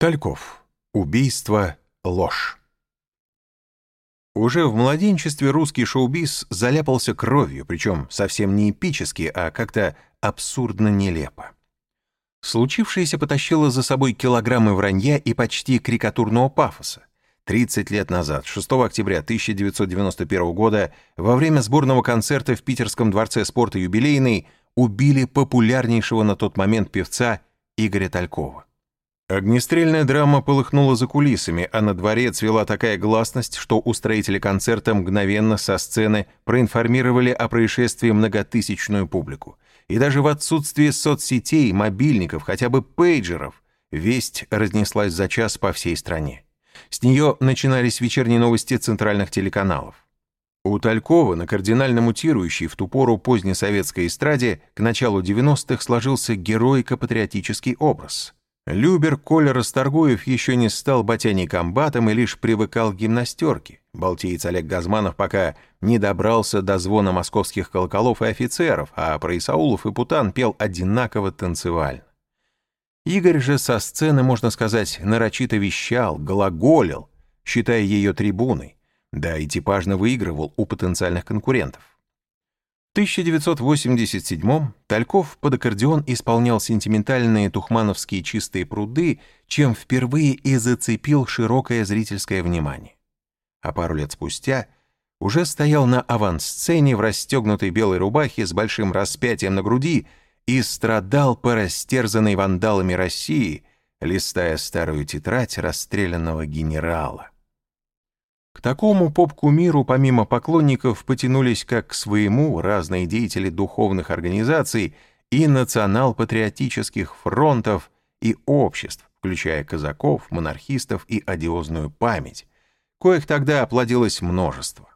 Тальков. Убийство. Ложь. Уже в младенчестве русский шоу-биз заляпался кровью, причем совсем не эпически, а как-то абсурдно нелепо. Случившееся потащило за собой килограммы вранья и почти карикатурного пафоса. 30 лет назад, 6 октября 1991 года, во время сборного концерта в Питерском дворце спорта «Юбилейный» убили популярнейшего на тот момент певца Игоря Талькова. Огнестрельная драма полыхнула за кулисами, а на дворе цвела такая гласность, что устроители концерта мгновенно со сцены проинформировали о происшествии многотысячную публику. И даже в отсутствие соцсетей, мобильников, хотя бы пейджеров, весть разнеслась за час по всей стране. С нее начинались вечерние новости центральных телеканалов. У Талькова на кардинально мутирующей в ту пору позднесоветской эстраде к началу 90-х сложился героико-патриотический образ – Любер Коля Расторгуев еще не стал ботяней комбатом и лишь привыкал к гимнастерке. Балтиец Олег Газманов пока не добрался до звона московских колоколов и офицеров, а про Исаулов и Путан пел одинаково танцевально. Игорь же со сцены, можно сказать, нарочито вещал, глаголил, считая ее трибуной, да и типажно выигрывал у потенциальных конкурентов. В 1987-м Тальков под аккордеон исполнял сентиментальные тухмановские чистые пруды, чем впервые и зацепил широкое зрительское внимание. А пару лет спустя уже стоял на авансцене в расстегнутой белой рубахе с большим распятием на груди и страдал по растерзанной вандалами России, листая старую тетрадь расстрелянного генерала. К такому поп-кумиру помимо поклонников потянулись как к своему разные деятели духовных организаций и национал-патриотических фронтов и обществ, включая казаков, монархистов и одиозную память, коих тогда оплодилось множество.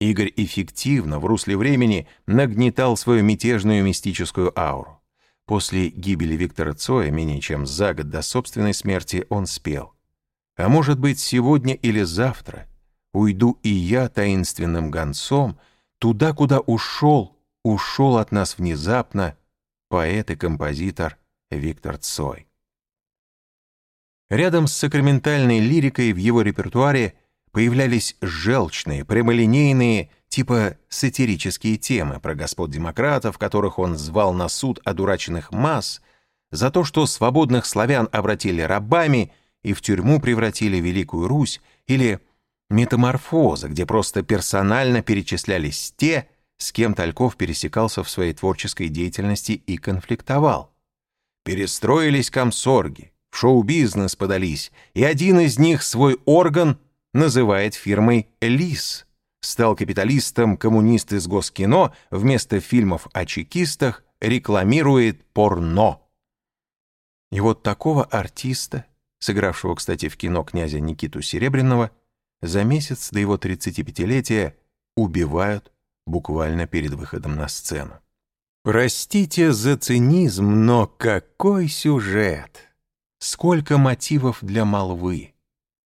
Игорь эффективно в русле времени нагнетал свою мятежную мистическую ауру. После гибели Виктора Цоя, менее чем за год до собственной смерти, он спел. А может быть, сегодня или завтра уйду и я таинственным гонцом туда, куда ушел, ушел от нас внезапно поэт и композитор Виктор Цой. Рядом с сакраментальной лирикой в его репертуаре появлялись желчные, прямолинейные, типа сатирические темы про господ демократов, которых он звал на суд одураченных масс, за то, что свободных славян обратили рабами и в тюрьму превратили Великую Русь, или метаморфоза, где просто персонально перечислялись те, с кем Тальков пересекался в своей творческой деятельности и конфликтовал. Перестроились комсорги, в шоу-бизнес подались, и один из них свой орган называет фирмой «Лис». Стал капиталистом коммунист из Госкино, вместо фильмов о чекистах рекламирует порно. И вот такого артиста, сыгравшего, кстати, в кино князя Никиту Серебряного, за месяц до его 35-летия убивают буквально перед выходом на сцену. Простите за цинизм, но какой сюжет! Сколько мотивов для молвы!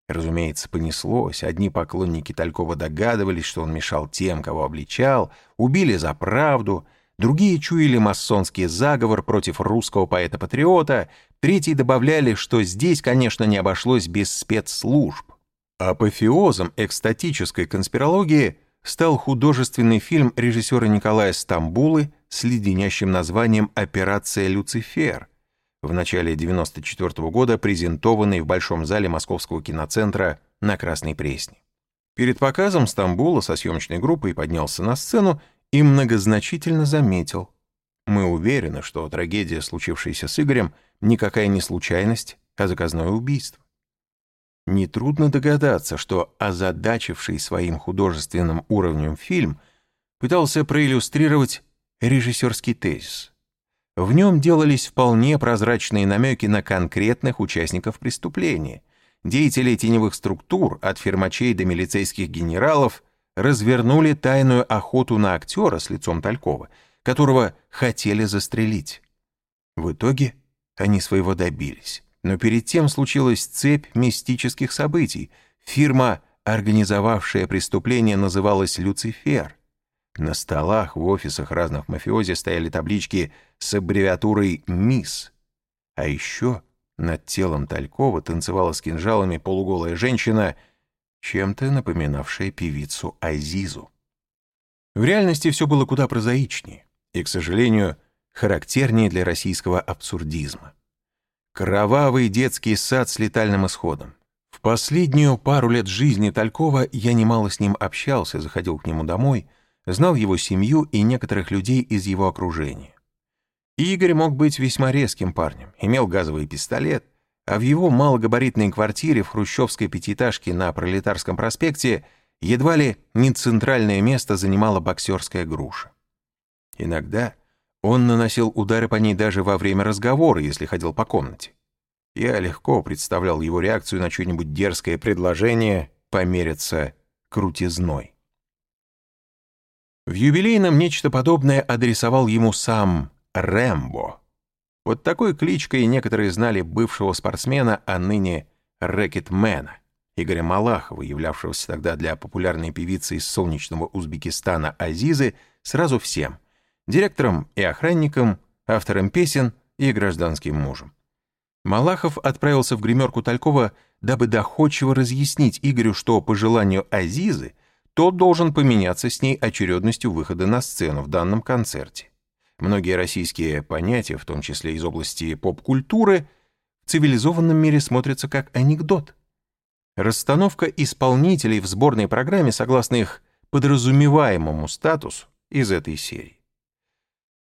Разумеется, понеслось. Одни поклонники Талькова догадывались, что он мешал тем, кого обличал, убили за правду, другие чуяли масонский заговор против русского поэта-патриота, третьи добавляли, что здесь, конечно, не обошлось без спецслужб. Апофеозом экстатической конспирологии стал художественный фильм режиссера Николая Стамбулы с леденящим названием «Операция Люцифер», в начале 1994 года презентованный в Большом зале Московского киноцентра на Красной Пресне. Перед показом Стамбула со съемочной группой поднялся на сцену и многозначительно заметил. «Мы уверены, что трагедия, случившаяся с Игорем, никакая не случайность, а заказное убийство. Нетрудно догадаться, что озадачивший своим художественным уровнем фильм пытался проиллюстрировать режиссерский тезис. В нем делались вполне прозрачные намеки на конкретных участников преступления. Деятели теневых структур, от фермачей до милицейских генералов, развернули тайную охоту на актера с лицом Талькова, которого хотели застрелить. В итоге они своего добились. Но перед тем случилась цепь мистических событий. Фирма, организовавшая преступление, называлась «Люцифер». На столах в офисах разных мафиози стояли таблички с аббревиатурой «МИС». А еще Над телом Талькова танцевала с кинжалами полуголая женщина, чем-то напоминавшая певицу Азизу. В реальности все было куда прозаичнее и, к сожалению, характернее для российского абсурдизма. Кровавый детский сад с летальным исходом. В последнюю пару лет жизни Талькова я немало с ним общался, заходил к нему домой, знал его семью и некоторых людей из его окружения. Игорь мог быть весьма резким парнем, имел газовый пистолет, а в его малогабаритной квартире в хрущевской пятиэтажке на Пролетарском проспекте едва ли не центральное место занимала боксерская груша. Иногда он наносил удары по ней даже во время разговора, если ходил по комнате. Я легко представлял его реакцию на что-нибудь дерзкое предложение помериться крутизной. В юбилейном нечто подобное адресовал ему сам Рэмбо. Вот такой кличкой некоторые знали бывшего спортсмена, а ныне рэкетмена, Игоря Малахова, являвшегося тогда для популярной певицы из солнечного Узбекистана Азизы сразу всем — директором и охранником, автором песен и гражданским мужем. Малахов отправился в гримерку Талькова, дабы доходчиво разъяснить Игорю, что по желанию Азизы тот должен поменяться с ней очередностью выхода на сцену в данном концерте. Многие российские понятия, в том числе из области поп-культуры, в цивилизованном мире смотрятся как анекдот. Расстановка исполнителей в сборной программе согласно их подразумеваемому статусу из этой серии.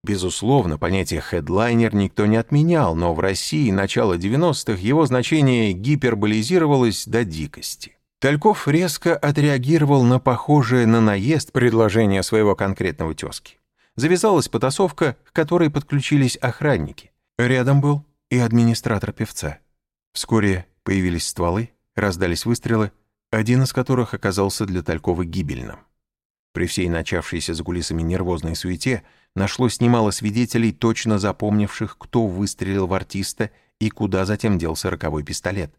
Безусловно, понятие «хедлайнер» никто не отменял, но в России начала 90-х его значение гиперболизировалось до дикости. Тальков резко отреагировал на похожее на наезд предложение своего конкретного тезки завязалась потасовка, к которой подключились охранники. Рядом был и администратор певца. Вскоре появились стволы, раздались выстрелы, один из которых оказался для Талькова гибельным. При всей начавшейся за кулисами нервозной суете нашлось немало свидетелей, точно запомнивших, кто выстрелил в артиста и куда затем делся роковой пистолет.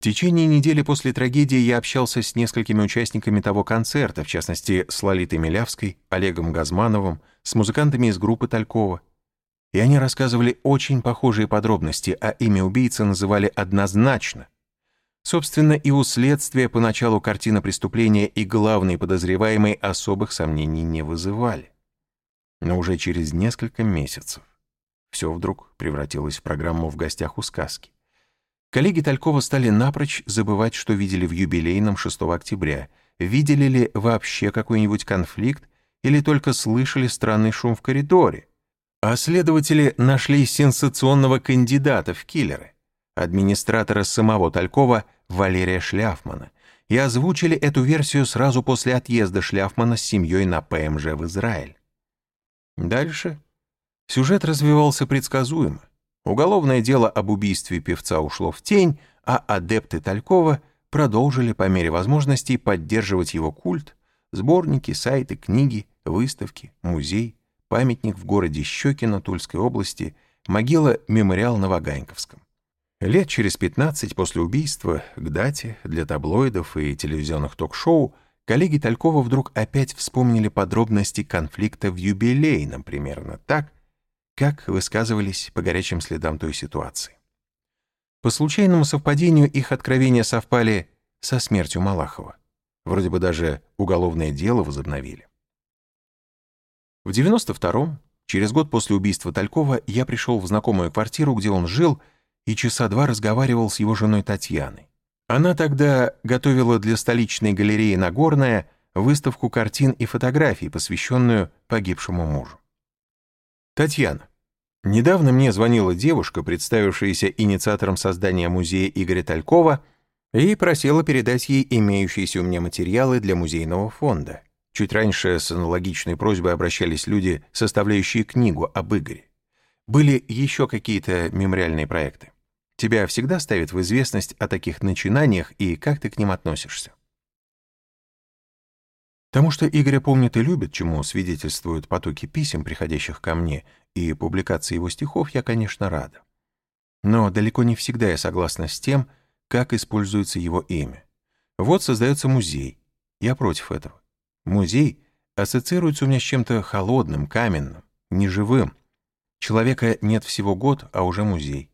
В течение недели после трагедии я общался с несколькими участниками того концерта, в частности, с Лолитой Милявской, Олегом Газмановым, с музыкантами из группы Талькова. И они рассказывали очень похожие подробности, а имя убийцы называли однозначно. Собственно, и у следствия поначалу картина преступления и главный подозреваемый особых сомнений не вызывали. Но уже через несколько месяцев все вдруг превратилось в программу «В гостях у сказки». Коллеги Талькова стали напрочь забывать, что видели в юбилейном 6 октября, видели ли вообще какой-нибудь конфликт или только слышали странный шум в коридоре. А следователи нашли сенсационного кандидата в киллеры, администратора самого Талькова Валерия Шляфмана, и озвучили эту версию сразу после отъезда Шляфмана с семьей на ПМЖ в Израиль. Дальше сюжет развивался предсказуемо. Уголовное дело об убийстве певца ушло в тень, а адепты Талькова продолжили по мере возможностей поддерживать его культ, сборники, сайты, книги, выставки, музей, памятник в городе Щекино Тульской области, могила-мемориал на Ваганьковском. Лет через 15 после убийства, к дате, для таблоидов и телевизионных ток-шоу, коллеги Талькова вдруг опять вспомнили подробности конфликта в юбилейном примерно так, как высказывались по горячим следам той ситуации. По случайному совпадению их откровения совпали со смертью Малахова. Вроде бы даже уголовное дело возобновили. В 92-м, через год после убийства Талькова, я пришел в знакомую квартиру, где он жил, и часа два разговаривал с его женой Татьяной. Она тогда готовила для столичной галереи Нагорная выставку картин и фотографий, посвященную погибшему мужу. Татьяна, Недавно мне звонила девушка, представившаяся инициатором создания музея Игоря Талькова, и просила передать ей имеющиеся у меня материалы для музейного фонда. Чуть раньше с аналогичной просьбой обращались люди, составляющие книгу об Игоре. Были еще какие-то мемориальные проекты. Тебя всегда ставят в известность о таких начинаниях и как ты к ним относишься? Тому, что Игоря помнит и любит, чему свидетельствуют потоки писем, приходящих ко мне, и публикации его стихов, я, конечно, рада. Но далеко не всегда я согласна с тем, как используется его имя. Вот создается музей. Я против этого. Музей ассоциируется у меня с чем-то холодным, каменным, неживым. Человека нет всего год, а уже музей.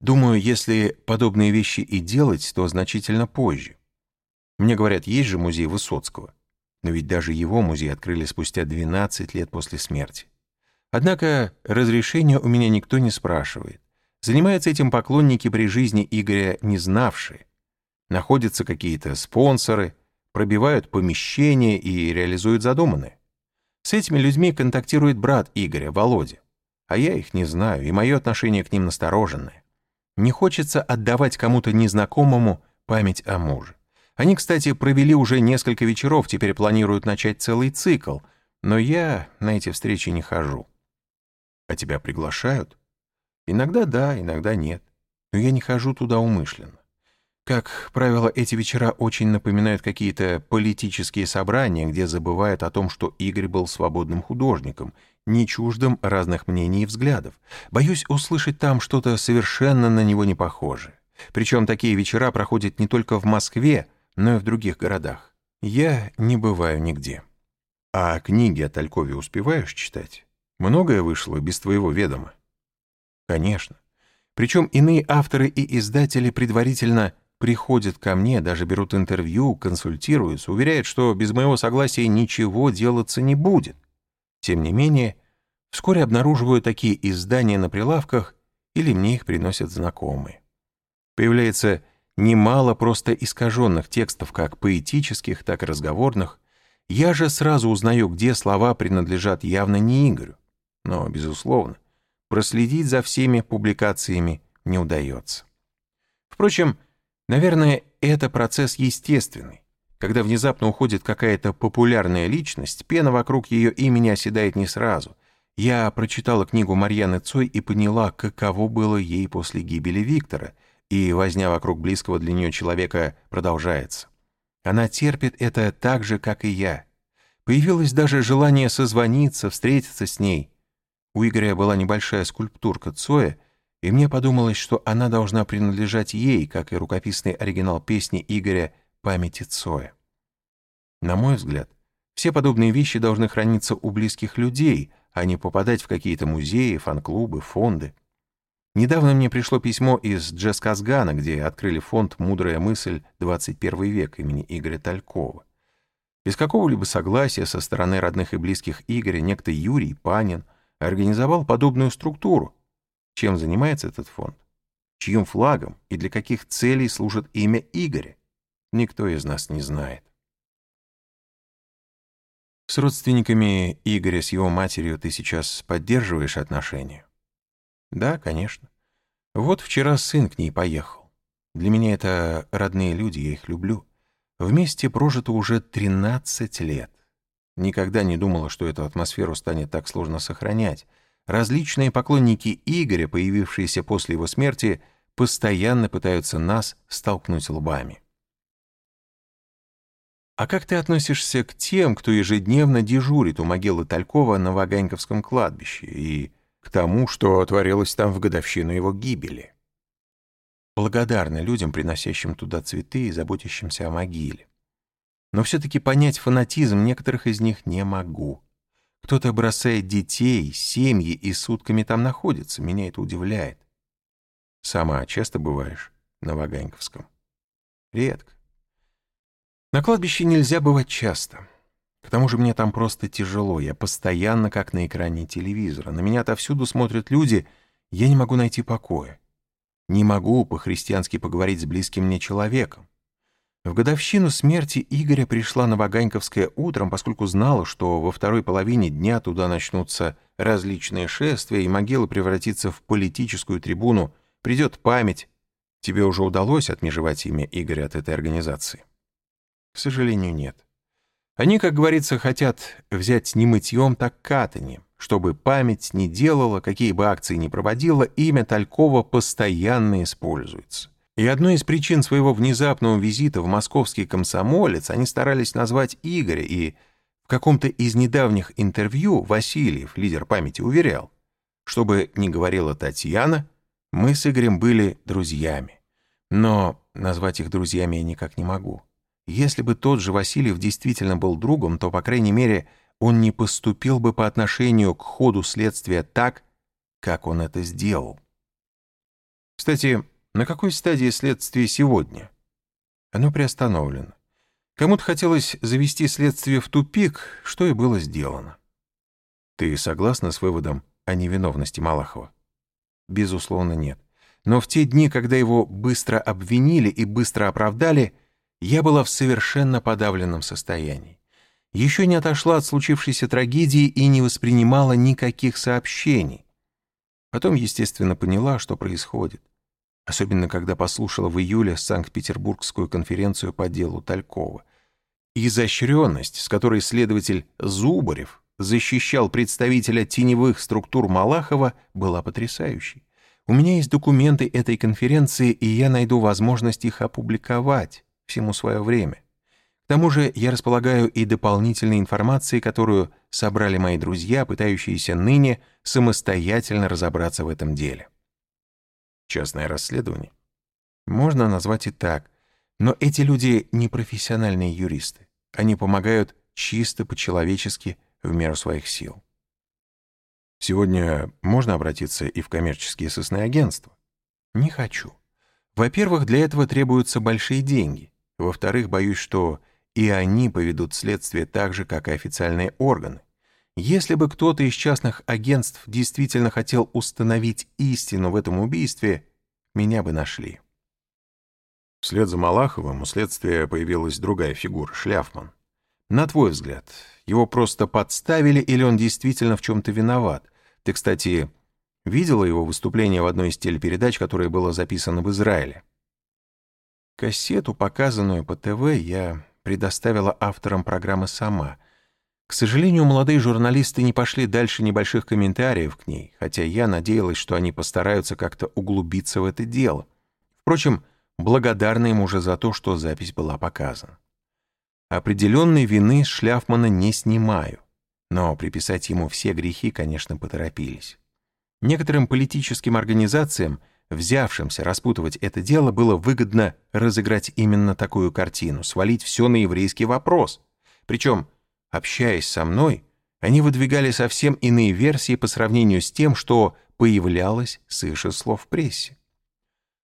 Думаю, если подобные вещи и делать, то значительно позже. Мне говорят, есть же музей Высоцкого. Но ведь даже его музей открыли спустя 12 лет после смерти. Однако разрешения у меня никто не спрашивает. Занимаются этим поклонники при жизни Игоря не знавшие. Находятся какие-то спонсоры, пробивают помещения и реализуют задуманное. С этими людьми контактирует брат Игоря, Володя. А я их не знаю, и мое отношение к ним настороженное. Не хочется отдавать кому-то незнакомому память о муже. Они, кстати, провели уже несколько вечеров, теперь планируют начать целый цикл, но я на эти встречи не хожу. А тебя приглашают? Иногда да, иногда нет. Но я не хожу туда умышленно. Как правило, эти вечера очень напоминают какие-то политические собрания, где забывают о том, что Игорь был свободным художником, не чуждым разных мнений и взглядов. Боюсь услышать там что-то совершенно на него не похожее. Причем такие вечера проходят не только в Москве, но и в других городах. Я не бываю нигде. А книги о Талькове успеваешь читать? Многое вышло без твоего ведома. Конечно. Причем иные авторы и издатели предварительно приходят ко мне, даже берут интервью, консультируются, уверяют, что без моего согласия ничего делаться не будет. Тем не менее, вскоре обнаруживаю такие издания на прилавках или мне их приносят знакомые. Появляется немало просто искаженных текстов, как поэтических, так и разговорных. Я же сразу узнаю, где слова принадлежат явно не Игорю. Но, безусловно, проследить за всеми публикациями не удается. Впрочем, наверное, это процесс естественный. Когда внезапно уходит какая-то популярная личность, пена вокруг ее имени оседает не сразу. Я прочитала книгу Марьяны Цой и поняла, каково было ей после гибели Виктора, и возня вокруг близкого для нее человека продолжается. Она терпит это так же, как и я. Появилось даже желание созвониться, встретиться с ней. У Игоря была небольшая скульптурка Цоя, и мне подумалось, что она должна принадлежать ей, как и рукописный оригинал песни Игоря «Памяти Цоя». На мой взгляд, все подобные вещи должны храниться у близких людей, а не попадать в какие-то музеи, фан-клубы, фонды. Недавно мне пришло письмо из Джесказгана, где открыли фонд «Мудрая мысль. 21 век» имени Игоря Талькова. Без какого-либо согласия со стороны родных и близких Игоря некто Юрий Панин организовал подобную структуру. Чем занимается этот фонд? Чьим флагом и для каких целей служит имя Игоря? Никто из нас не знает. С родственниками Игоря, с его матерью ты сейчас поддерживаешь отношения? Да, конечно. Вот вчера сын к ней поехал. Для меня это родные люди, я их люблю. Вместе прожито уже 13 лет. Никогда не думала, что эту атмосферу станет так сложно сохранять. Различные поклонники Игоря, появившиеся после его смерти, постоянно пытаются нас столкнуть лбами. А как ты относишься к тем, кто ежедневно дежурит у могилы Талькова на Ваганьковском кладбище и к тому, что творилось там в годовщину его гибели? Благодарны людям, приносящим туда цветы и заботящимся о могиле. Но все-таки понять фанатизм некоторых из них не могу. Кто-то бросает детей, семьи и сутками там находится. Меня это удивляет. Сама часто бываешь на Ваганьковском? Редко. На кладбище нельзя бывать часто. К тому же мне там просто тяжело. Я постоянно как на экране телевизора. На меня отовсюду смотрят люди. Я не могу найти покоя. Не могу по-христиански поговорить с близким мне человеком. В годовщину смерти Игоря пришла на Ваганьковское утром, поскольку знала, что во второй половине дня туда начнутся различные шествия, и могила превратится в политическую трибуну, придет память. Тебе уже удалось отмежевать имя Игоря от этой организации? К сожалению, нет. Они, как говорится, хотят взять не мытьем, так катанием, чтобы память не делала, какие бы акции ни проводила, имя Талькова постоянно используется. И одной из причин своего внезапного визита в московский комсомолец они старались назвать Игоря, и в каком-то из недавних интервью Васильев, лидер памяти, уверял, чтобы не говорила Татьяна, мы с Игорем были друзьями. Но назвать их друзьями я никак не могу. Если бы тот же Васильев действительно был другом, то, по крайней мере, он не поступил бы по отношению к ходу следствия так, как он это сделал. Кстати, на какой стадии следствия сегодня? Оно приостановлено. Кому-то хотелось завести следствие в тупик, что и было сделано. Ты согласна с выводом о невиновности Малахова? Безусловно, нет. Но в те дни, когда его быстро обвинили и быстро оправдали, я была в совершенно подавленном состоянии. Еще не отошла от случившейся трагедии и не воспринимала никаких сообщений. Потом, естественно, поняла, что происходит. Особенно, когда послушала в июле Санкт-Петербургскую конференцию по делу Талькова. Изощренность, с которой следователь Зубарев защищал представителя теневых структур Малахова, была потрясающей. У меня есть документы этой конференции, и я найду возможность их опубликовать. Всему свое время. К тому же я располагаю и дополнительной информацией, которую собрали мои друзья, пытающиеся ныне самостоятельно разобраться в этом деле. Частное расследование? Можно назвать и так. Но эти люди не профессиональные юристы. Они помогают чисто по-человечески в меру своих сил. Сегодня можно обратиться и в коммерческие сысные агентства? Не хочу. Во-первых, для этого требуются большие деньги. Во-вторых, боюсь, что и они поведут следствие так же, как и официальные органы. Если бы кто-то из частных агентств действительно хотел установить истину в этом убийстве, меня бы нашли. Вслед за Малаховым у следствия появилась другая фигура — Шляфман. На твой взгляд, его просто подставили или он действительно в чем-то виноват? Ты, кстати, видела его выступление в одной из телепередач, которое было записано в Израиле? Кассету, показанную по ТВ, я предоставила авторам программы сама. К сожалению, молодые журналисты не пошли дальше небольших комментариев к ней, хотя я надеялась, что они постараются как-то углубиться в это дело. Впрочем, благодарна им уже за то, что запись была показана. Определенной вины Шляфмана не снимаю, но приписать ему все грехи, конечно, поторопились. Некоторым политическим организациям, взявшимся распутывать это дело, было выгодно разыграть именно такую картину, свалить все на еврейский вопрос. Причем, общаясь со мной, они выдвигали совсем иные версии по сравнению с тем, что появлялось с их слов в прессе.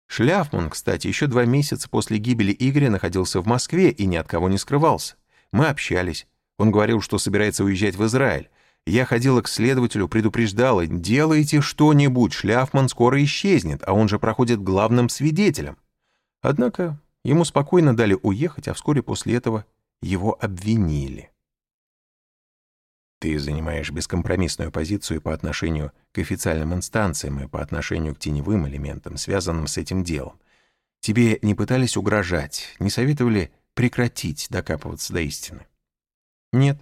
Шляфман, кстати, еще два месяца после гибели Игоря находился в Москве и ни от кого не скрывался. Мы общались. Он говорил, что собирается уезжать в Израиль. Я ходила к следователю, предупреждала, делайте что-нибудь, Шляфман скоро исчезнет, а он же проходит главным свидетелем. Однако ему спокойно дали уехать, а вскоре после этого его обвинили. Ты занимаешь бескомпромиссную позицию по отношению к официальным инстанциям и по отношению к теневым элементам, связанным с этим делом. Тебе не пытались угрожать, не советовали прекратить докапываться до истины? Нет.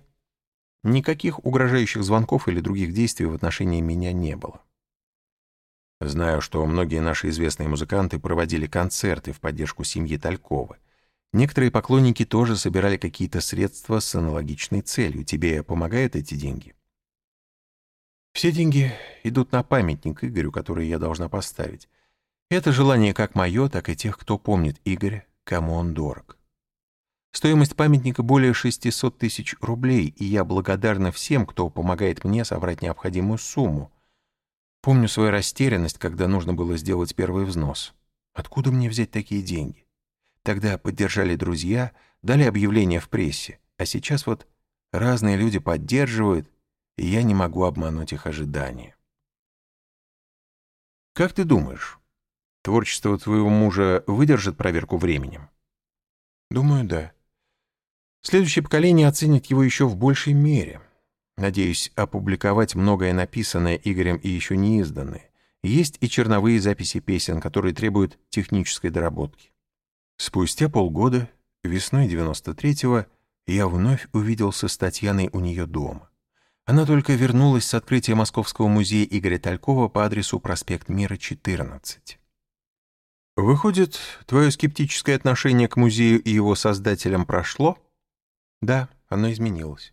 Никаких угрожающих звонков или других действий в отношении меня не было. Знаю, что многие наши известные музыканты проводили концерты в поддержку семьи Талькова. Некоторые поклонники тоже собирали какие-то средства с аналогичной целью. Тебе помогают эти деньги? Все деньги идут на памятник Игорю, который я должна поставить. Это желание как мое, так и тех, кто помнит Игоря, кому он дорог. Стоимость памятника более 600 тысяч рублей, и я благодарна всем, кто помогает мне собрать необходимую сумму. Помню свою растерянность, когда нужно было сделать первый взнос. Откуда мне взять такие деньги? Тогда поддержали друзья, дали объявление в прессе, а сейчас вот разные люди поддерживают, и я не могу обмануть их ожидания. Как ты думаешь, творчество твоего мужа выдержит проверку временем? Думаю, да. Следующее поколение оценит его еще в большей мере. Надеюсь, опубликовать многое написанное Игорем и еще не изданное. Есть и черновые записи песен, которые требуют технической доработки. Спустя полгода, весной 93-го, я вновь увиделся с Татьяной у нее дома. Она только вернулась с открытия Московского музея Игоря Талькова по адресу проспект Мира, 14. «Выходит, твое скептическое отношение к музею и его создателям прошло?» «Да, оно изменилось.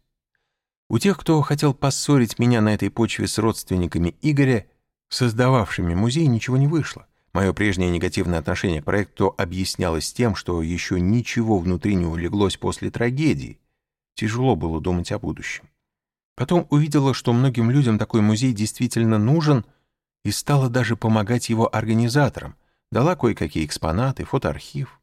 У тех, кто хотел поссорить меня на этой почве с родственниками Игоря, создававшими музей, ничего не вышло. Мое прежнее негативное отношение к проекту объяснялось тем, что еще ничего внутри не улеглось после трагедии. Тяжело было думать о будущем. Потом увидела, что многим людям такой музей действительно нужен, и стала даже помогать его организаторам, Дала кое-какие экспонаты, фотоархив.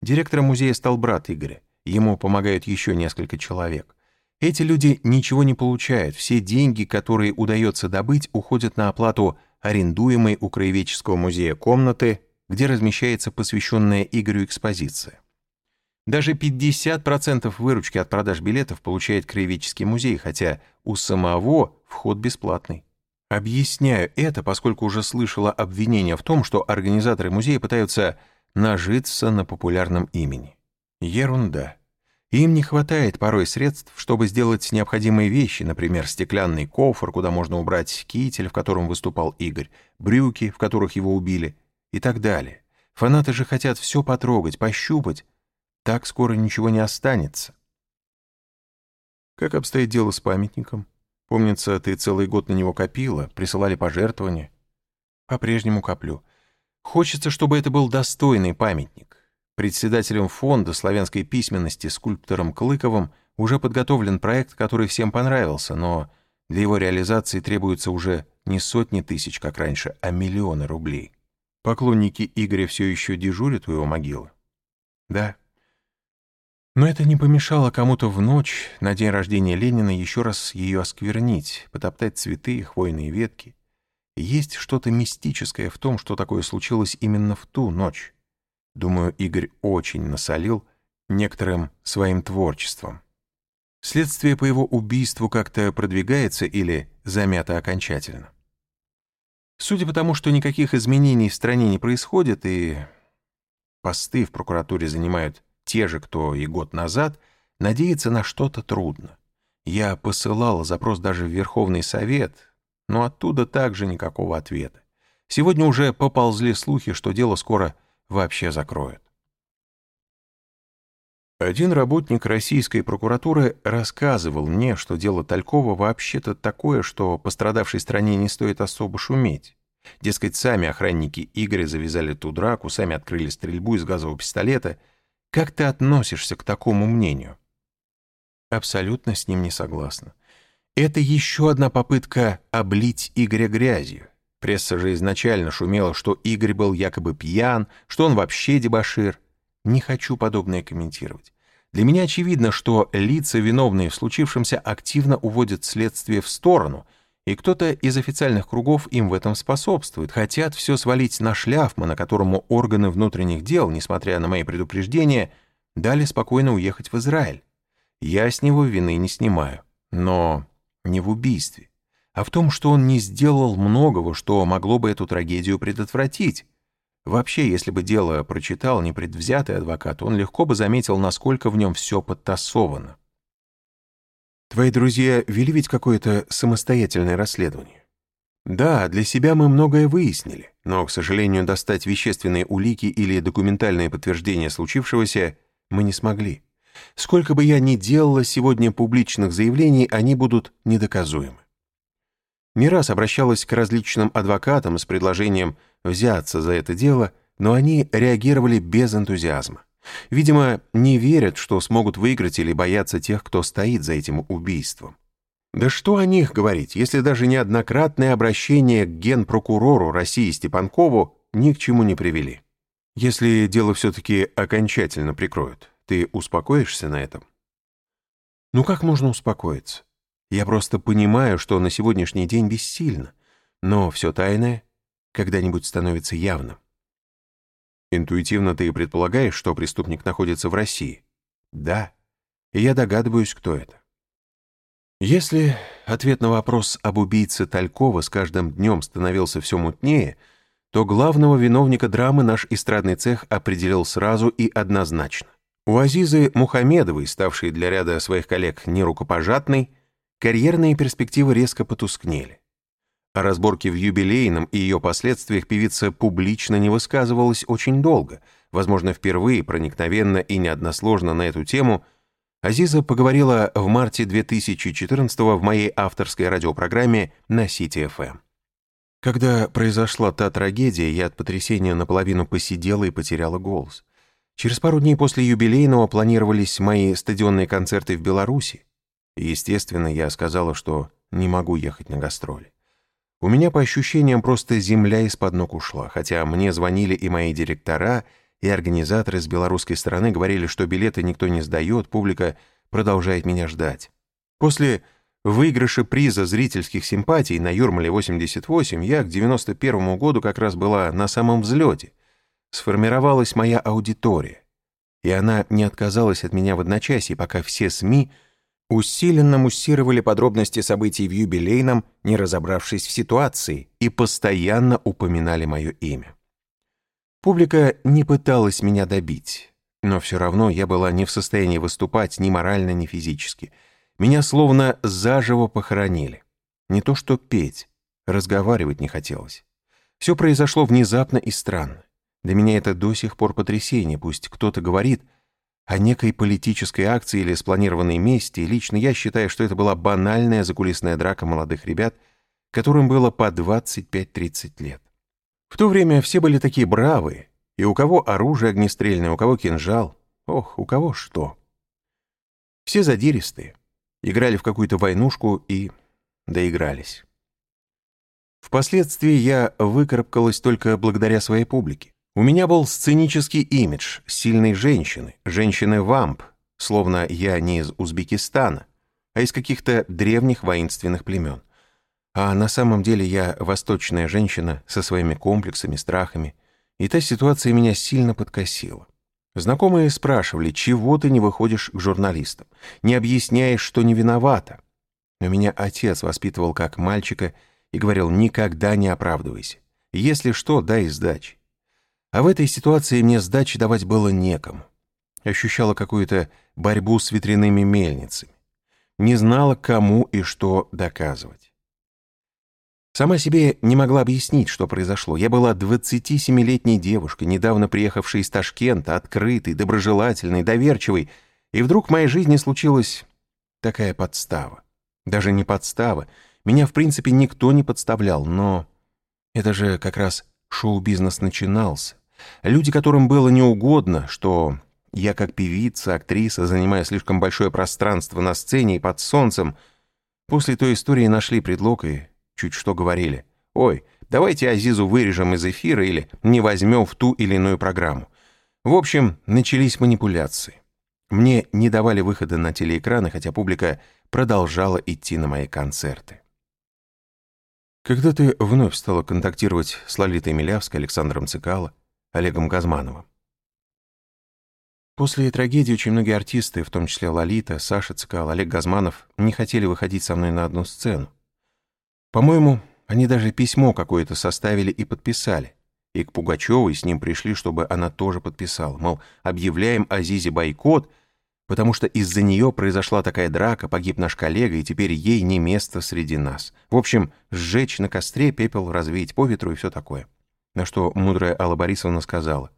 Директором музея стал брат Игоря. Ему помогают еще несколько человек. Эти люди ничего не получают. Все деньги, которые удается добыть, уходят на оплату арендуемой у Краеведческого музея комнаты, где размещается посвященная Игорю экспозиция. Даже 50% выручки от продаж билетов получает Краеведческий музей, хотя у самого вход бесплатный. Объясняю это, поскольку уже слышала обвинения в том, что организаторы музея пытаются нажиться на популярном имени. Ерунда. Им не хватает порой средств, чтобы сделать необходимые вещи, например, стеклянный кофр, куда можно убрать китель, в котором выступал Игорь, брюки, в которых его убили, и так далее. Фанаты же хотят все потрогать, пощупать. Так скоро ничего не останется. Как обстоит дело с памятником? Помнится, ты целый год на него копила, присылали пожертвования. По-прежнему коплю. Хочется, чтобы это был достойный памятник. Председателем фонда славянской письменности скульптором Клыковым уже подготовлен проект, который всем понравился, но для его реализации требуется уже не сотни тысяч, как раньше, а миллионы рублей. Поклонники Игоря все еще дежурят у его могилы? Да. Но это не помешало кому-то в ночь на день рождения Ленина еще раз ее осквернить, потоптать цветы и хвойные ветки. Есть что-то мистическое в том, что такое случилось именно в ту ночь. Думаю, Игорь очень насолил некоторым своим творчеством. Следствие по его убийству как-то продвигается или замято окончательно. Судя по тому, что никаких изменений в стране не происходит, и посты в прокуратуре занимают те же, кто и год назад, надеяться на что-то трудно. Я посылал запрос даже в Верховный Совет, но оттуда также никакого ответа. Сегодня уже поползли слухи, что дело скоро вообще закроют. Один работник российской прокуратуры рассказывал мне, что дело Талькова вообще-то такое, что пострадавшей стране не стоит особо шуметь. Дескать, сами охранники Игоря завязали ту драку, сами открыли стрельбу из газового пистолета. Как ты относишься к такому мнению? Абсолютно с ним не согласна. Это еще одна попытка облить Игоря грязью. Пресса же изначально шумела, что Игорь был якобы пьян, что он вообще дебошир. Не хочу подобное комментировать. Для меня очевидно, что лица, виновные в случившемся, активно уводят следствие в сторону, и кто-то из официальных кругов им в этом способствует, хотят все свалить на Шляфмана, которому органы внутренних дел, несмотря на мои предупреждения, дали спокойно уехать в Израиль. Я с него вины не снимаю, но не в убийстве а в том, что он не сделал многого, что могло бы эту трагедию предотвратить. Вообще, если бы дело прочитал непредвзятый адвокат, он легко бы заметил, насколько в нем все подтасовано. Твои друзья вели ведь какое-то самостоятельное расследование? Да, для себя мы многое выяснили, но, к сожалению, достать вещественные улики или документальные подтверждения случившегося мы не смогли. Сколько бы я ни делала сегодня публичных заявлений, они будут недоказуемы не раз обращалась к различным адвокатам с предложением взяться за это дело, но они реагировали без энтузиазма. Видимо, не верят, что смогут выиграть или боятся тех, кто стоит за этим убийством. Да что о них говорить, если даже неоднократное обращение к генпрокурору России Степанкову ни к чему не привели. Если дело все-таки окончательно прикроют, ты успокоишься на этом? Ну как можно успокоиться? Я просто понимаю, что на сегодняшний день бессильно, но все тайное когда-нибудь становится явным. Интуитивно ты предполагаешь, что преступник находится в России? Да, и я догадываюсь, кто это. Если ответ на вопрос об убийце Талькова с каждым днем становился все мутнее, то главного виновника драмы наш эстрадный цех определил сразу и однозначно. У Азизы Мухамедовой, ставшей для ряда своих коллег нерукопожатной, карьерные перспективы резко потускнели. О разборке в юбилейном и ее последствиях певица публично не высказывалась очень долго, возможно, впервые проникновенно и неодносложно на эту тему Азиза поговорила в марте 2014 в моей авторской радиопрограмме на City FM. Когда произошла та трагедия, я от потрясения наполовину посидела и потеряла голос. Через пару дней после юбилейного планировались мои стадионные концерты в Беларуси. Естественно, я сказала, что не могу ехать на гастроли. У меня, по ощущениям, просто земля из-под ног ушла, хотя мне звонили и мои директора, и организаторы с белорусской стороны говорили, что билеты никто не сдает, публика продолжает меня ждать. После выигрыша приза зрительских симпатий на Юрмале 88 я к 91 году как раз была на самом взлете. Сформировалась моя аудитория, и она не отказалась от меня в одночасье, пока все СМИ — усиленно муссировали подробности событий в юбилейном, не разобравшись в ситуации, и постоянно упоминали мое имя. Публика не пыталась меня добить, но все равно я была не в состоянии выступать ни морально, ни физически. Меня словно заживо похоронили. Не то что петь, разговаривать не хотелось. Все произошло внезапно и странно. Для меня это до сих пор потрясение, пусть кто-то говорит — о некой политической акции или спланированной мести, лично я считаю, что это была банальная закулисная драка молодых ребят, которым было по 25-30 лет. В то время все были такие бравые, и у кого оружие огнестрельное, у кого кинжал, ох, у кого что. Все задиристые, играли в какую-то войнушку и доигрались. Впоследствии я выкарабкалась только благодаря своей публике. У меня был сценический имидж сильной женщины, женщины-вамп, словно я не из Узбекистана, а из каких-то древних воинственных племен. А на самом деле я восточная женщина со своими комплексами, страхами, и та ситуация меня сильно подкосила. Знакомые спрашивали, чего ты не выходишь к журналистам, не объясняешь, что не виновата. Но меня отец воспитывал как мальчика и говорил, никогда не оправдывайся. Если что, дай сдачи. А в этой ситуации мне сдачи давать было некому. Ощущала какую-то борьбу с ветряными мельницами. Не знала, кому и что доказывать. Сама себе не могла объяснить, что произошло. Я была 27-летней девушкой, недавно приехавшей из Ташкента, открытой, доброжелательной, доверчивой, и вдруг в моей жизни случилась такая подстава. Даже не подстава. Меня, в принципе, никто не подставлял, но это же как раз шоу-бизнес начинался. Люди, которым было неугодно, что я как певица, актриса, занимая слишком большое пространство на сцене и под солнцем, после той истории нашли предлог и чуть что говорили. «Ой, давайте Азизу вырежем из эфира или не возьмем в ту или иную программу». В общем, начались манипуляции. Мне не давали выхода на телеэкраны, хотя публика продолжала идти на мои концерты. Когда ты вновь стала контактировать с Лолитой Милявской, Александром Цикало, Олегом Газмановым. После трагедии очень многие артисты, в том числе Лолита, Саша Цикал, Олег Газманов, не хотели выходить со мной на одну сцену. По-моему, они даже письмо какое-то составили и подписали. И к Пугачевой с ним пришли, чтобы она тоже подписала. Мол, объявляем Азизе бойкот, потому что из-за нее произошла такая драка, погиб наш коллега, и теперь ей не место среди нас. В общем, сжечь на костре, пепел развеять по ветру и все такое. На что мудрая Алла Борисовна сказала,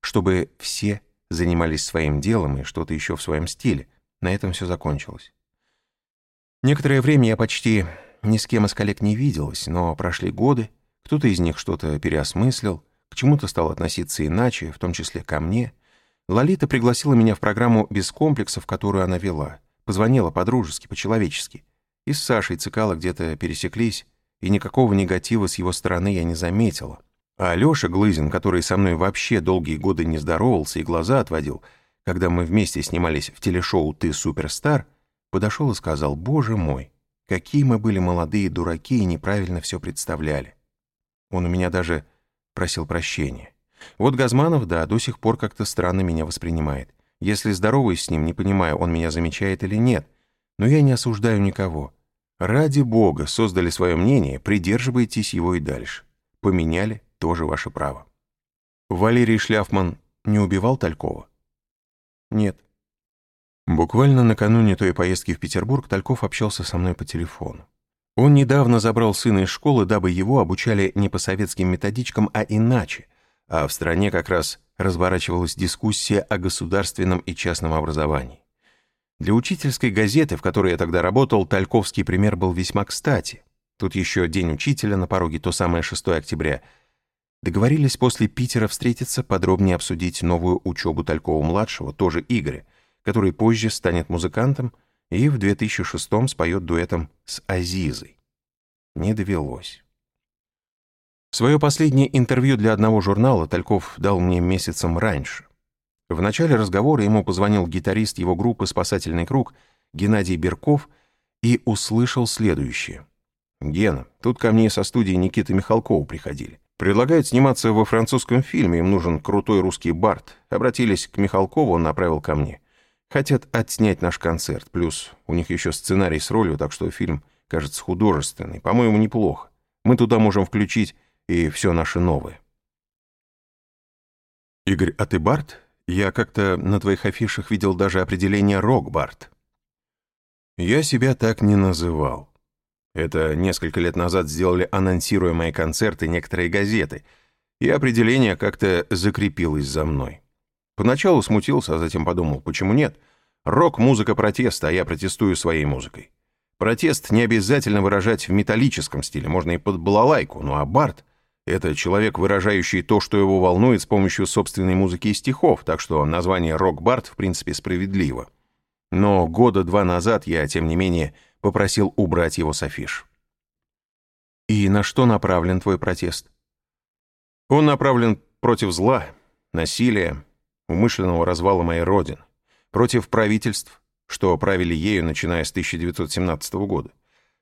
чтобы все занимались своим делом и что-то еще в своем стиле. На этом все закончилось. Некоторое время я почти ни с кем из коллег не виделась, но прошли годы, кто-то из них что-то переосмыслил, к чему-то стал относиться иначе, в том числе ко мне. Лолита пригласила меня в программу «Без комплексов», которую она вела. Позвонила по-дружески, по-человечески. И с Сашей Цикало где-то пересеклись, и никакого негатива с его стороны я не заметила. А Алёша Глызин, который со мной вообще долгие годы не здоровался и глаза отводил, когда мы вместе снимались в телешоу «Ты суперстар», подошел и сказал, «Боже мой, какие мы были молодые дураки и неправильно все представляли». Он у меня даже просил прощения. Вот Газманов, да, до сих пор как-то странно меня воспринимает. Если здороваюсь с ним, не понимаю, он меня замечает или нет. Но я не осуждаю никого. Ради бога, создали свое мнение, придерживайтесь его и дальше. Поменяли, тоже ваше право. Валерий Шляфман не убивал Талькова? Нет. Буквально накануне той поездки в Петербург Тальков общался со мной по телефону. Он недавно забрал сына из школы, дабы его обучали не по советским методичкам, а иначе, а в стране как раз разворачивалась дискуссия о государственном и частном образовании. Для учительской газеты, в которой я тогда работал, Тальковский пример был весьма кстати. Тут еще День учителя на пороге, то самое 6 октября – Договорились после Питера встретиться, подробнее обсудить новую учебу Талькова-младшего, тоже Игоря, который позже станет музыкантом и в 2006-м споет дуэтом с Азизой. Не довелось. Свое последнее интервью для одного журнала Тальков дал мне месяцем раньше. В начале разговора ему позвонил гитарист его группы «Спасательный круг» Геннадий Берков и услышал следующее. «Гена, тут ко мне со студии Никиты Михалкова приходили. Предлагают сниматься во французском фильме, им нужен крутой русский бард. Обратились к Михалкову, он направил ко мне. Хотят отснять наш концерт, плюс у них еще сценарий с ролью, так что фильм кажется художественный. По-моему, неплохо. Мы туда можем включить и все наше новое». «Игорь, а ты бард? Я как-то на твоих афишах видел даже определение «рок-бард». Я себя так не называл. Это несколько лет назад сделали анонсируемые концерты некоторые газеты, и определение как-то закрепилось за мной. Поначалу смутился, а затем подумал, почему нет? Рок — музыка протеста, а я протестую своей музыкой. Протест не обязательно выражать в металлическом стиле, можно и под балалайку, ну а Барт — это человек, выражающий то, что его волнует с помощью собственной музыки и стихов, так что название «рок-бард» в принципе справедливо. Но года два назад я, тем не менее, попросил убрать его с афиш. «И на что направлен твой протест?» «Он направлен против зла, насилия, умышленного развала моей Родины, против правительств, что правили ею, начиная с 1917 года.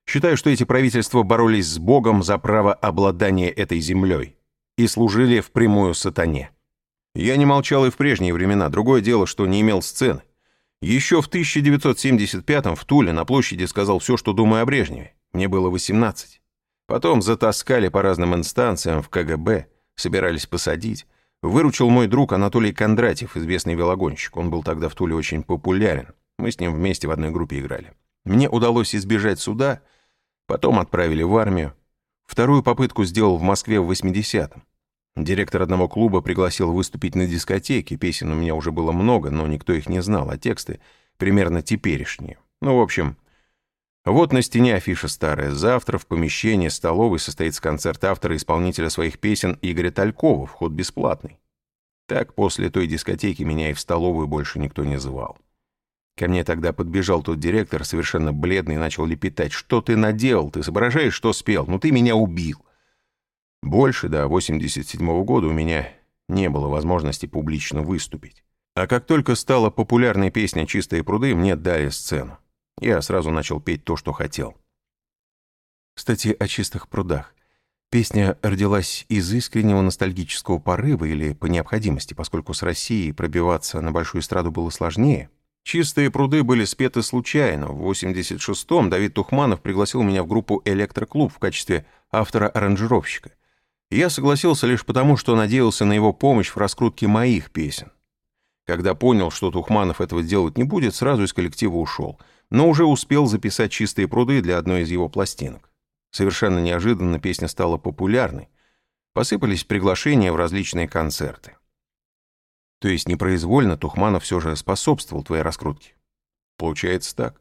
Считаю, что эти правительства боролись с Богом за право обладания этой землей и служили впрямую сатане. Я не молчал и в прежние времена, другое дело, что не имел сцены. Еще в 1975-м в Туле на площади сказал все, что думаю о Брежневе. Мне было 18. Потом затаскали по разным инстанциям в КГБ, собирались посадить. Выручил мой друг Анатолий Кондратьев, известный велогонщик. Он был тогда в Туле очень популярен. Мы с ним вместе в одной группе играли. Мне удалось избежать суда, потом отправили в армию. Вторую попытку сделал в Москве в 80-м. Директор одного клуба пригласил выступить на дискотеке, песен у меня уже было много, но никто их не знал, а тексты примерно теперешние. Ну, в общем, вот на стене афиша старая. Завтра в помещении столовой состоится концерт автора-исполнителя своих песен Игоря Талькова, вход бесплатный. Так после той дискотеки меня и в столовую больше никто не звал. Ко мне тогда подбежал тот директор, совершенно бледный, и начал лепетать. «Что ты наделал? Ты соображаешь, что спел? Ну ты меня убил!» Больше до 87 -го года у меня не было возможности публично выступить. А как только стала популярной песня «Чистые пруды», мне дали сцену. Я сразу начал петь то, что хотел. Кстати, о чистых прудах. Песня родилась из искреннего ностальгического порыва или по необходимости, поскольку с Россией пробиваться на большую эстраду было сложнее. «Чистые пруды» были спеты случайно. В 86-м Давид Тухманов пригласил меня в группу «Электроклуб» в качестве автора-аранжировщика. Я согласился лишь потому, что надеялся на его помощь в раскрутке моих песен. Когда понял, что Тухманов этого делать не будет, сразу из коллектива ушел, но уже успел записать «Чистые пруды» для одной из его пластинок. Совершенно неожиданно песня стала популярной. Посыпались приглашения в различные концерты. То есть непроизвольно Тухманов все же способствовал твоей раскрутке. Получается так.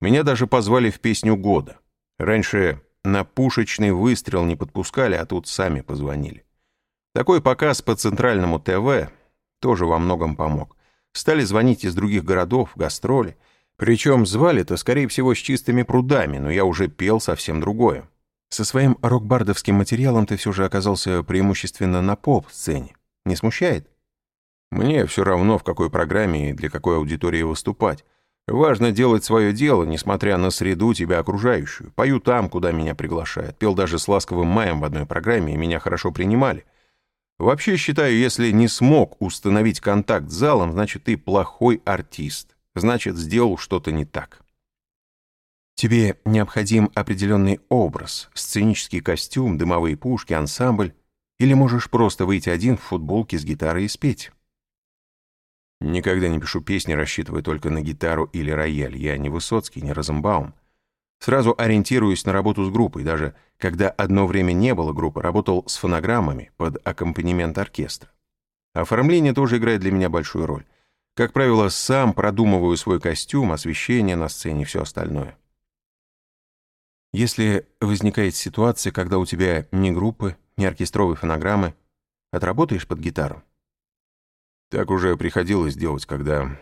Меня даже позвали в песню года. Раньше на пушечный выстрел не подпускали, а тут сами позвонили. Такой показ по центральному ТВ тоже во многом помог. Стали звонить из других городов, гастроли. Причем звали-то, скорее всего, с чистыми прудами, но я уже пел совсем другое. Со своим рок-бардовским материалом ты все же оказался преимущественно на поп-сцене. Не смущает? Мне все равно, в какой программе и для какой аудитории выступать. Важно делать свое дело, несмотря на среду тебя окружающую. Пою там, куда меня приглашают. Пел даже с «Ласковым маем» в одной программе, и меня хорошо принимали. Вообще считаю, если не смог установить контакт с залом, значит, ты плохой артист. Значит, сделал что-то не так. Тебе необходим определенный образ, сценический костюм, дымовые пушки, ансамбль, или можешь просто выйти один в футболке с гитарой и спеть. Никогда не пишу песни, рассчитывая только на гитару или рояль. Я не Высоцкий, не Розенбаум. Сразу ориентируюсь на работу с группой. Даже когда одно время не было группы, работал с фонограммами под аккомпанемент оркестра. Оформление тоже играет для меня большую роль. Как правило, сам продумываю свой костюм, освещение на сцене и все остальное. Если возникает ситуация, когда у тебя ни группы, ни оркестровой фонограммы, отработаешь под гитару? Так уже приходилось делать, когда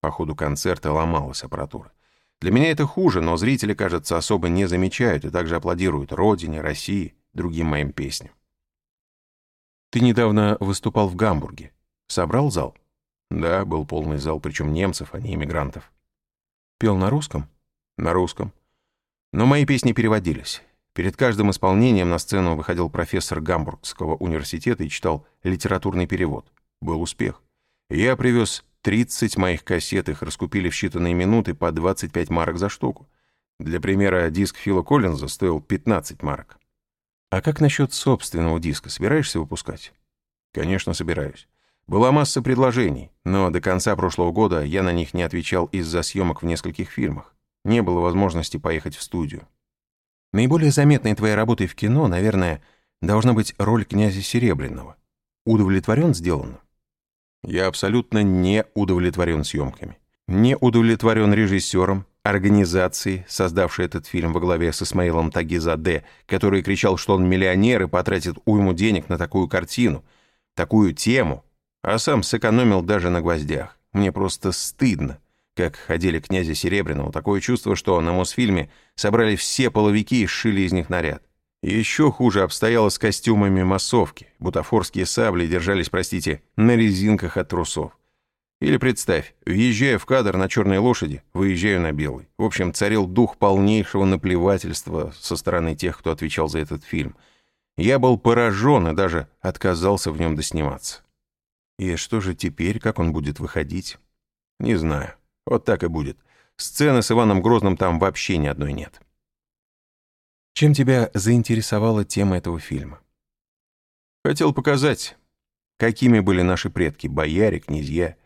по ходу концерта ломалась аппаратура. Для меня это хуже, но зрители, кажется, особо не замечают и также аплодируют Родине, России, другим моим песням. Ты недавно выступал в Гамбурге. Собрал зал? Да, был полный зал, причем немцев, а не иммигрантов. Пел на русском? На русском. Но мои песни переводились. Перед каждым исполнением на сцену выходил профессор Гамбургского университета и читал литературный перевод. Был успех. Я привез 30 моих кассет, их раскупили в считанные минуты по 25 марок за штуку. Для примера, диск Фила Коллинза стоил 15 марок. А как насчет собственного диска? Собираешься выпускать? Конечно, собираюсь. Была масса предложений, но до конца прошлого года я на них не отвечал из-за съемок в нескольких фильмах. Не было возможности поехать в студию. Наиболее заметной твоей работой в кино, наверное, должна быть роль князя Серебряного. Удовлетворен сделанным? Я абсолютно не удовлетворен съемками. Не удовлетворен режиссером, организацией, создавшей этот фильм во главе с Исмаилом Тагизаде, который кричал, что он миллионер и потратит уйму денег на такую картину, такую тему, а сам сэкономил даже на гвоздях. Мне просто стыдно как ходили князя Серебряного, такое чувство, что на Мосфильме собрали все половики и сшили из них наряд. Еще хуже обстояло с костюмами массовки. Бутафорские сабли держались, простите, на резинках от трусов. Или представь, въезжая в кадр на черной лошади, выезжаю на белой. В общем, царил дух полнейшего наплевательства со стороны тех, кто отвечал за этот фильм. Я был поражен и даже отказался в нем досниматься. И что же теперь, как он будет выходить? Не знаю. Вот так и будет. Сцены с Иваном Грозным там вообще ни одной нет. Чем тебя заинтересовала тема этого фильма? Хотел показать, какими были наши предки, бояре, князья.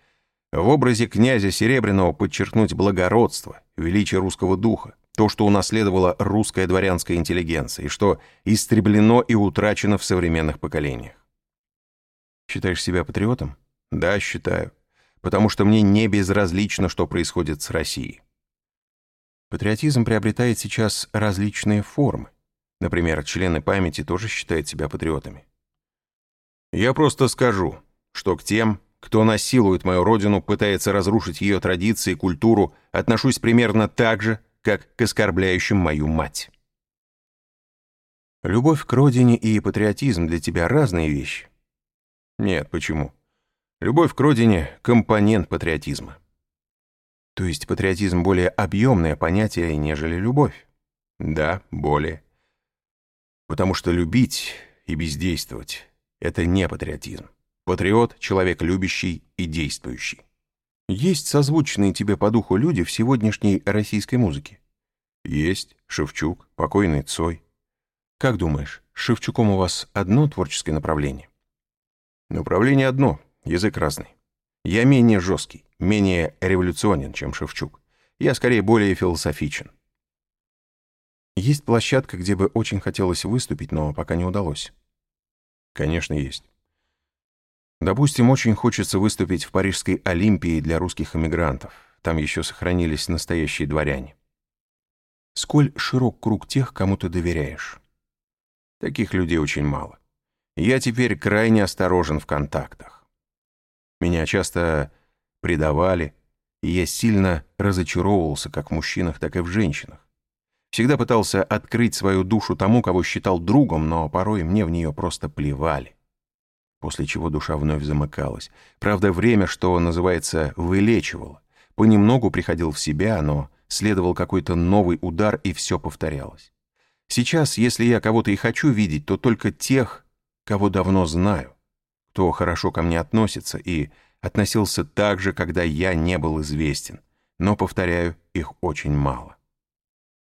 В образе князя Серебряного подчеркнуть благородство, величие русского духа, то, что унаследовала русская дворянская интеллигенция и что истреблено и утрачено в современных поколениях. Считаешь себя патриотом? Да, считаю потому что мне не безразлично, что происходит с Россией. Патриотизм приобретает сейчас различные формы. Например, члены памяти тоже считают себя патриотами. Я просто скажу, что к тем, кто насилует мою родину, пытается разрушить ее традиции и культуру, отношусь примерно так же, как к оскорбляющим мою мать. Любовь к родине и патриотизм для тебя разные вещи? Нет, почему? Любовь к родине — компонент патриотизма. То есть патриотизм более объемное понятие, нежели любовь? Да, более. Потому что любить и бездействовать — это не патриотизм. Патриот — человек любящий и действующий. Есть созвучные тебе по духу люди в сегодняшней российской музыке? Есть. Шевчук, покойный Цой. Как думаешь, с Шевчуком у вас одно творческое направление? Направление одно Язык разный. Я менее жесткий, менее революционен, чем Шевчук. Я скорее более философичен. Есть площадка, где бы очень хотелось выступить, но пока не удалось. Конечно, есть. Допустим, очень хочется выступить в Парижской Олимпии для русских эмигрантов. Там еще сохранились настоящие дворяне. Сколь широк круг тех, кому ты доверяешь? Таких людей очень мало. Я теперь крайне осторожен в контактах. Меня часто предавали, и я сильно разочаровывался как в мужчинах, так и в женщинах. Всегда пытался открыть свою душу тому, кого считал другом, но порой мне в нее просто плевали. После чего душа вновь замыкалась. Правда, время, что называется, вылечивало. Понемногу приходил в себя, но следовал какой-то новый удар, и все повторялось. Сейчас, если я кого-то и хочу видеть, то только тех, кого давно знаю кто хорошо ко мне относится и относился так же, когда я не был известен, но, повторяю, их очень мало.